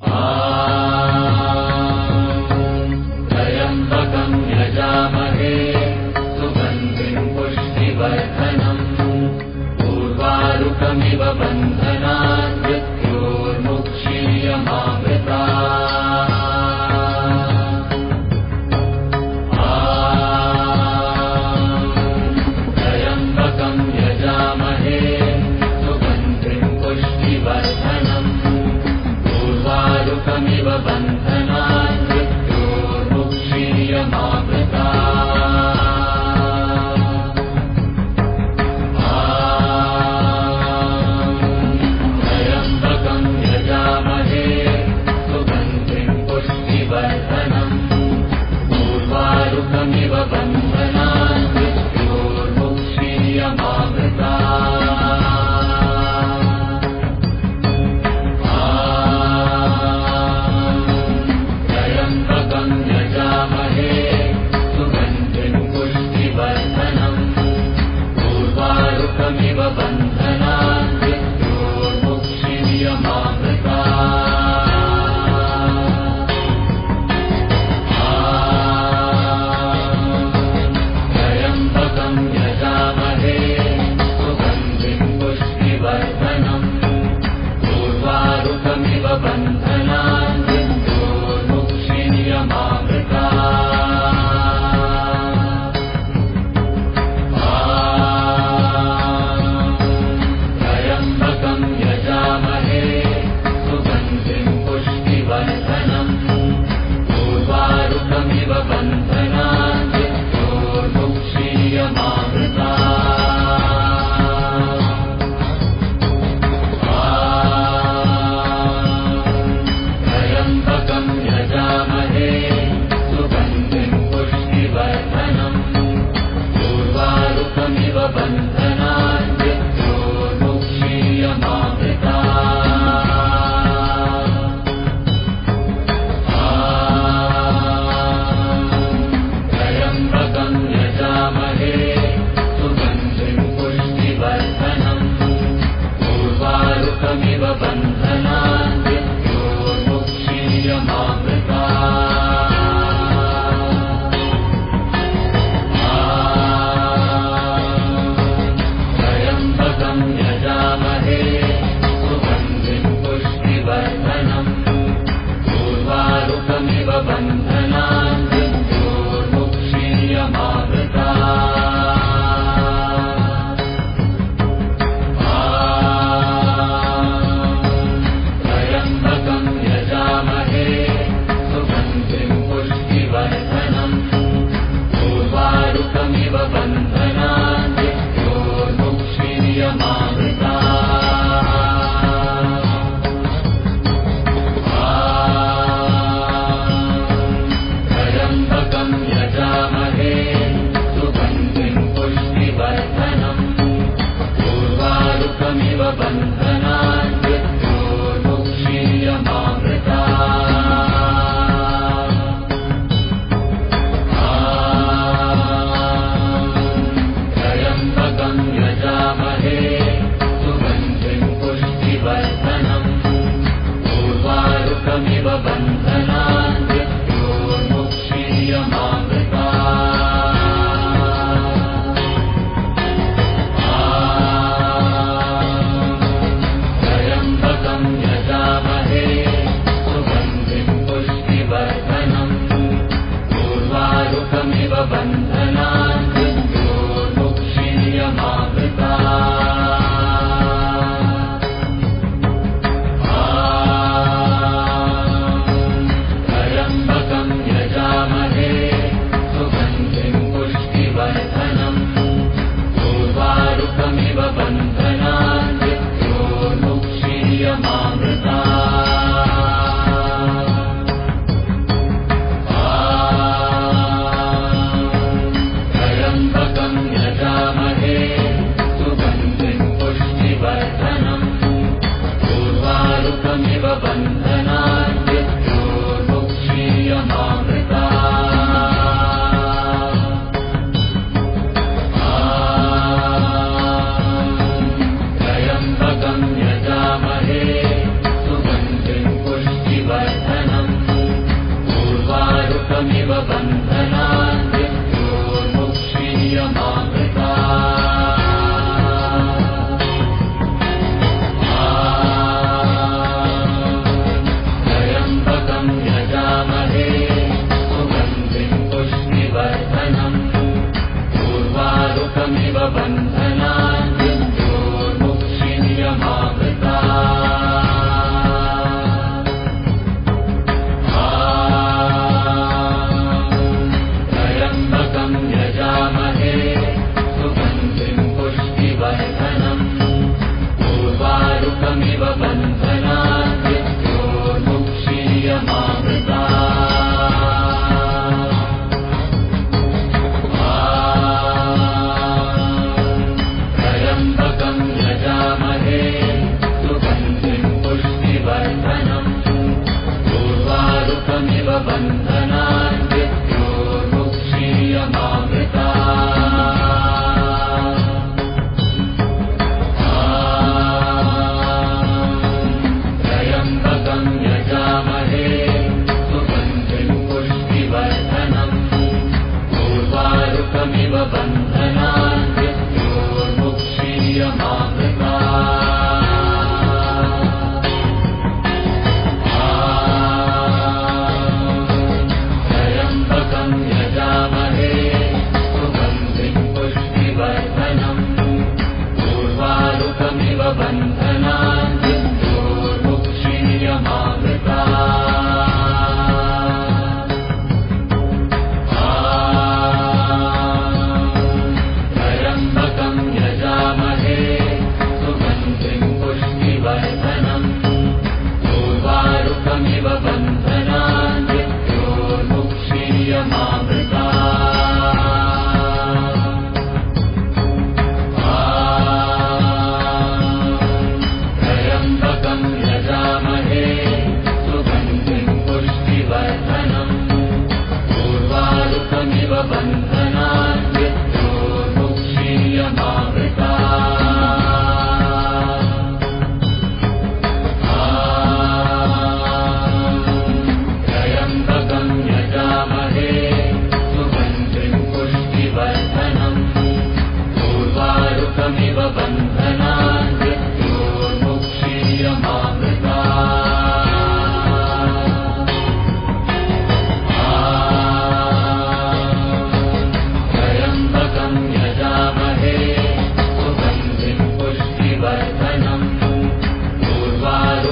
Ah.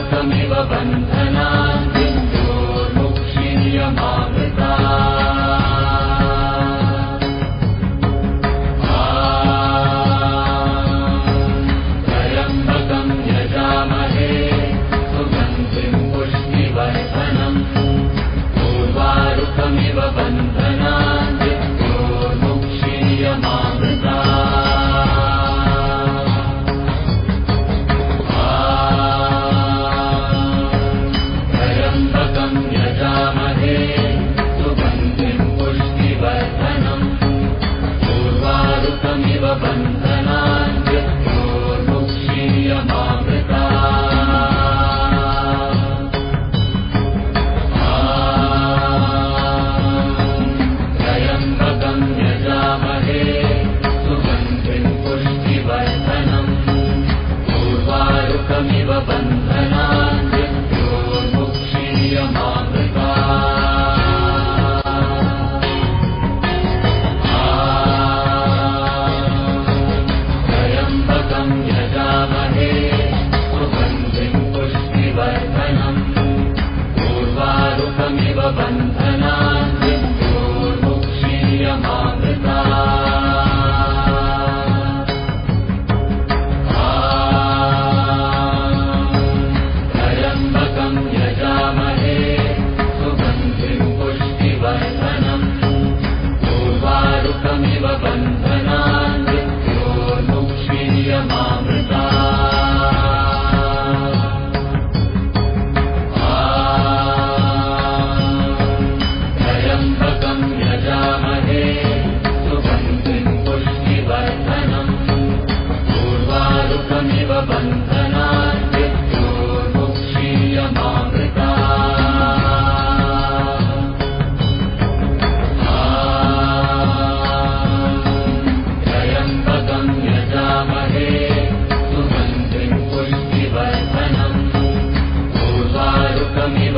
पूर्वारुकमिव बन्धनान् पूर्वारुकमिव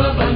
bye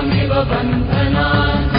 बन्धनान्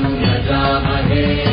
यजामहे